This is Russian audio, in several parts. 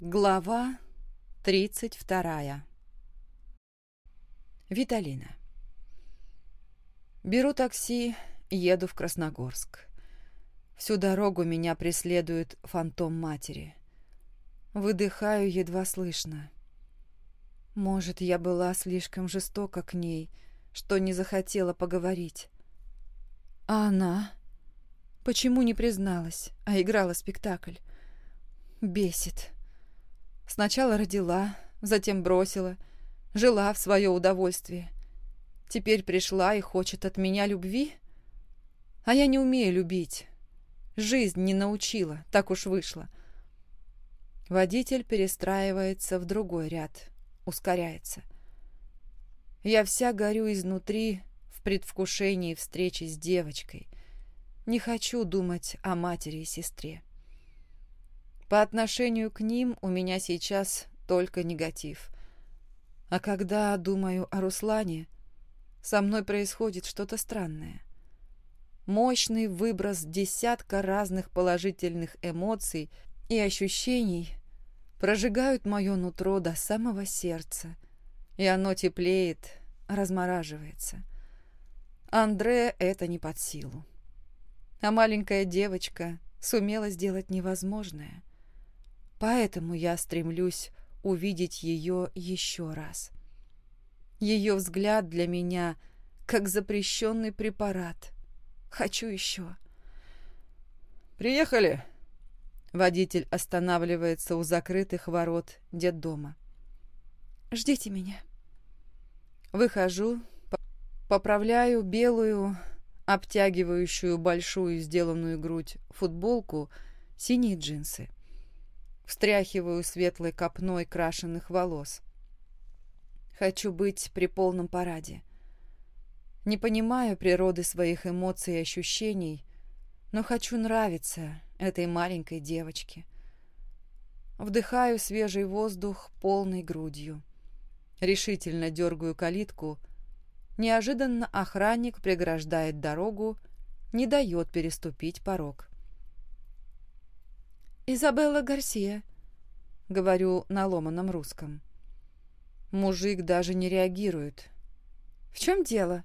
Глава 32. Виталина. Беру такси, еду в Красногорск. Всю дорогу меня преследует фантом матери. Выдыхаю едва слышно. Может, я была слишком жестока к ней, что не захотела поговорить. А она? Почему не призналась, а играла спектакль? Бесит. Сначала родила, затем бросила, жила в свое удовольствие. Теперь пришла и хочет от меня любви? А я не умею любить. Жизнь не научила, так уж вышло. Водитель перестраивается в другой ряд, ускоряется. Я вся горю изнутри в предвкушении встречи с девочкой. Не хочу думать о матери и сестре. По отношению к ним у меня сейчас только негатив. А когда думаю о Руслане, со мной происходит что-то странное. Мощный выброс десятка разных положительных эмоций и ощущений прожигают мое нутро до самого сердца, и оно теплеет, размораживается. Андре это не под силу. А маленькая девочка сумела сделать невозможное. Поэтому я стремлюсь увидеть ее еще раз. Ее взгляд для меня как запрещенный препарат. Хочу еще. «Приехали!» Водитель останавливается у закрытых ворот детдома. «Ждите меня». Выхожу, поправляю белую, обтягивающую большую сделанную грудь футболку, синие джинсы встряхиваю светлой копной крашеных волос. Хочу быть при полном параде. Не понимаю природы своих эмоций и ощущений, но хочу нравиться этой маленькой девочке. Вдыхаю свежий воздух полной грудью. Решительно дергаю калитку. Неожиданно охранник преграждает дорогу, не дает переступить порог. «Изабелла Гарсия», — говорю на ломаном русском. Мужик даже не реагирует. «В чем дело?»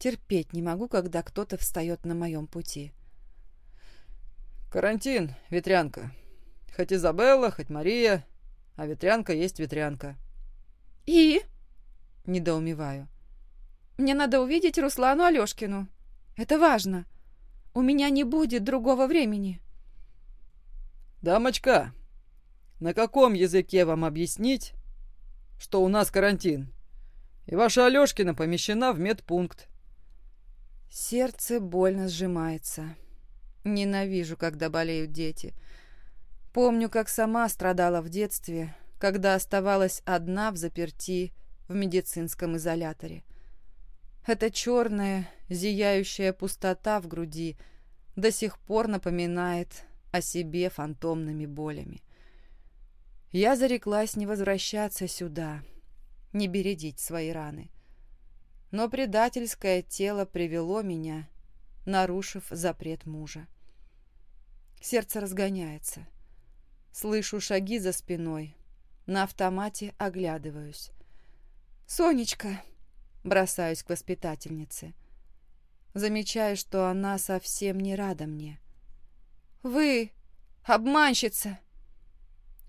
Терпеть не могу, когда кто-то встает на моем пути. «Карантин, ветрянка. Хоть Изабелла, хоть Мария, а ветрянка есть ветрянка». «И?» — недоумеваю. «Мне надо увидеть Руслану Алешкину. Это важно. У меня не будет другого времени». «Дамочка, на каком языке вам объяснить, что у нас карантин? И ваша Алешкина помещена в медпункт?» Сердце больно сжимается. Ненавижу, когда болеют дети. Помню, как сама страдала в детстве, когда оставалась одна в заперти в медицинском изоляторе. Эта черная, зияющая пустота в груди до сих пор напоминает о себе фантомными болями. Я зареклась не возвращаться сюда, не бередить свои раны. Но предательское тело привело меня, нарушив запрет мужа. Сердце разгоняется. Слышу шаги за спиной. На автомате оглядываюсь. «Сонечка!» — бросаюсь к воспитательнице. Замечаю, что она совсем не рада мне. Вы обманщица!»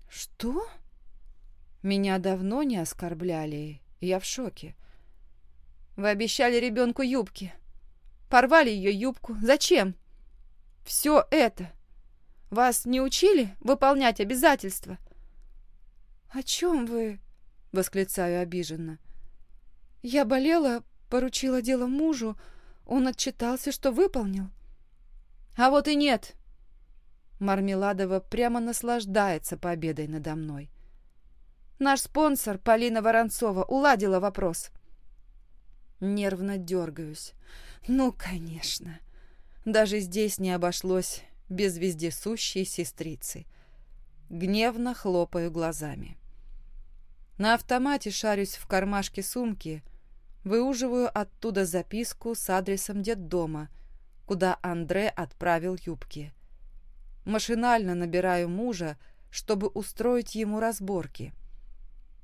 «Что?» Меня давно не оскорбляли, я в шоке. «Вы обещали ребенку юбки. Порвали ее юбку. Зачем? Все это. Вас не учили выполнять обязательства?» «О чем вы?» — восклицаю обиженно. «Я болела, поручила дело мужу, он отчитался, что выполнил». «А вот и нет!» Мармеладова прямо наслаждается победой надо мной. Наш спонсор, Полина Воронцова, уладила вопрос. Нервно дергаюсь. Ну, конечно. Даже здесь не обошлось без вездесущей сестрицы. Гневно хлопаю глазами. На автомате шарюсь в кармашке сумки, выуживаю оттуда записку с адресом детдома, куда Андре отправил юбки. Машинально набираю мужа, чтобы устроить ему разборки.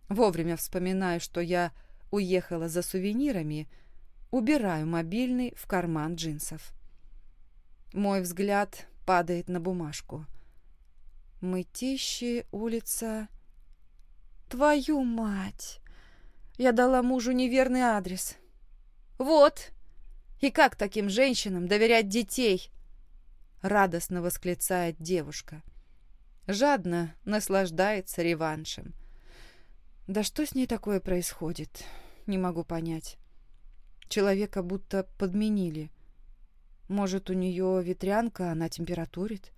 Вовремя вспоминаю, что я уехала за сувенирами, убираю мобильный в карман джинсов. Мой взгляд падает на бумажку. Мытищи, улица... Твою мать! Я дала мужу неверный адрес. Вот! И как таким женщинам доверять детей? Радостно восклицает девушка. Жадно наслаждается реваншем. Да что с ней такое происходит? Не могу понять. Человека будто подменили. Может, у нее ветрянка, она температурит?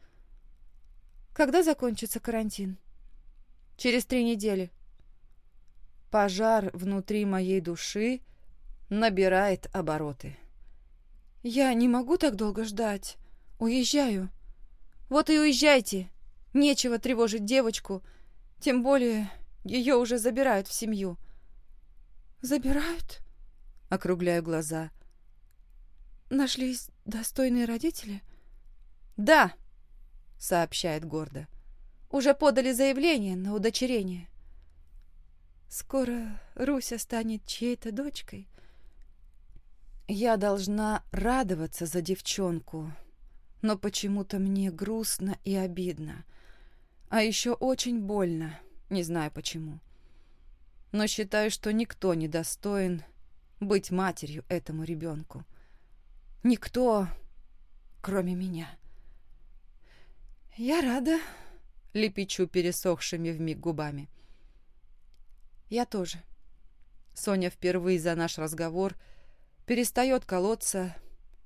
Когда закончится карантин? Через три недели. Пожар внутри моей души набирает обороты. Я не могу так долго ждать. Уезжаю. Вот и уезжайте. Нечего тревожить девочку. Тем более ее уже забирают в семью. Забирают? Округляю глаза. Нашлись достойные родители? Да, сообщает гордо. Уже подали заявление на удочерение. Скоро Руся станет чьей-то дочкой. Я должна радоваться за девчонку, но почему-то мне грустно и обидно. А еще очень больно, не знаю почему. Но считаю, что никто не достоин быть матерью этому ребенку. Никто, кроме меня. Я рада, лепечу пересохшими вмиг губами. Я тоже. Соня впервые за наш разговор перестает колоться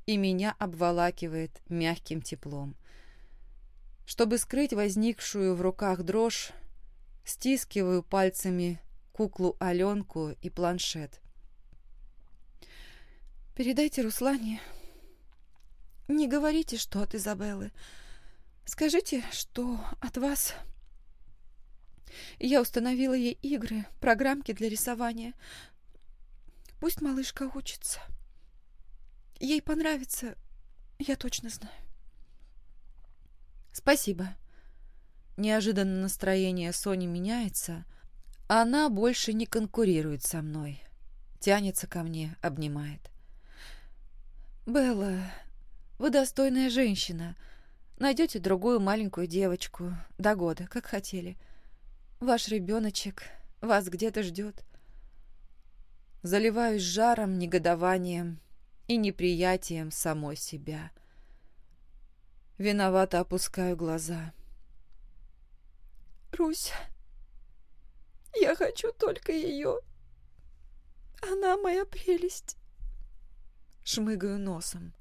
и меня обволакивает мягким теплом. Чтобы скрыть возникшую в руках дрожь, стискиваю пальцами куклу Аленку и планшет. «Передайте Руслане. Не говорите, что от Изабеллы. Скажите, что от вас...» Я установила ей игры, программки для рисования. Пусть малышка учится. Ей понравится, я точно знаю. Спасибо. Неожиданно настроение Сони меняется. Она больше не конкурирует со мной. Тянется ко мне, обнимает. «Белла, вы достойная женщина. Найдете другую маленькую девочку до года, как хотели. Ваш ребеночек вас где-то ждет. Заливаюсь жаром, негодованием и неприятием самой себя. Виновато опускаю глаза. «Русь, я хочу только ее. Она моя прелесть». Шмыгаю носом,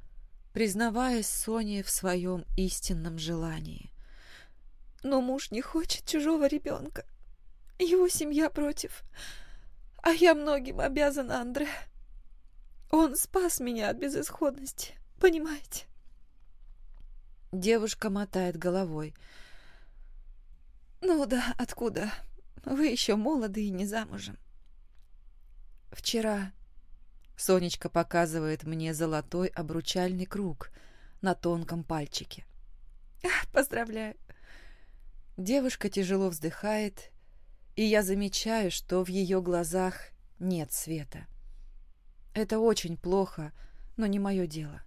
признаваясь Соне в своем истинном желании. Но муж не хочет чужого ребенка. Его семья против. А я многим обязана Андре. Он спас меня от безысходности, понимаете? Девушка мотает головой. Ну да, откуда? Вы еще молоды и не замужем. Вчера Сонечка показывает мне золотой обручальный круг на тонком пальчике. Поздравляю. Девушка тяжело вздыхает, и я замечаю, что в ее глазах нет света. Это очень плохо, но не мое дело.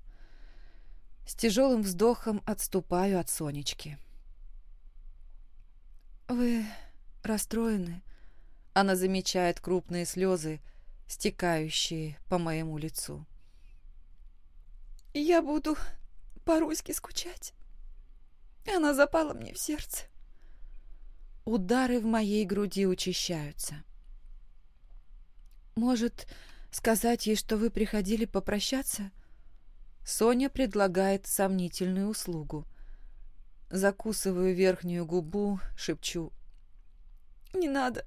С тяжелым вздохом отступаю от Сонечки. «Вы расстроены?» Она замечает крупные слезы, стекающие по моему лицу. «Я буду по-русски скучать. Она запала мне в сердце. Удары в моей груди учащаются. Может, сказать ей, что вы приходили попрощаться? Соня предлагает сомнительную услугу. Закусываю верхнюю губу, шепчу. «Не надо.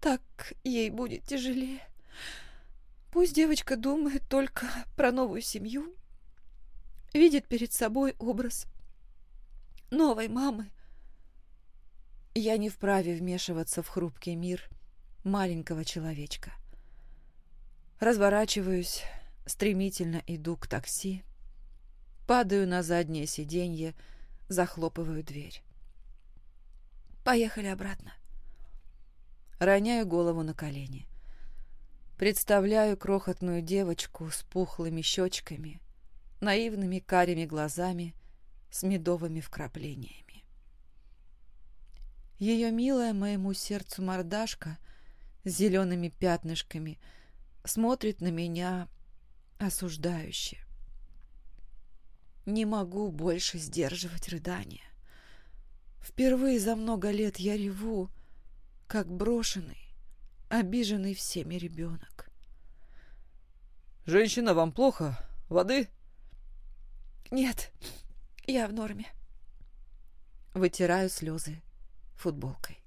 Так ей будет тяжелее. Пусть девочка думает только про новую семью, видит перед собой образ новой мамы, я не вправе вмешиваться в хрупкий мир маленького человечка. Разворачиваюсь, стремительно иду к такси, падаю на заднее сиденье, захлопываю дверь. Поехали обратно. Роняю голову на колени. Представляю крохотную девочку с пухлыми щечками, наивными карими глазами, с медовыми вкраплениями. Ее милая моему сердцу мордашка с зелеными пятнышками смотрит на меня осуждающе. Не могу больше сдерживать рыдания. Впервые за много лет я реву, как брошенный, обиженный всеми ребенок. «Женщина, вам плохо? Воды?» «Нет, я в норме». Вытираю слезы футболкой.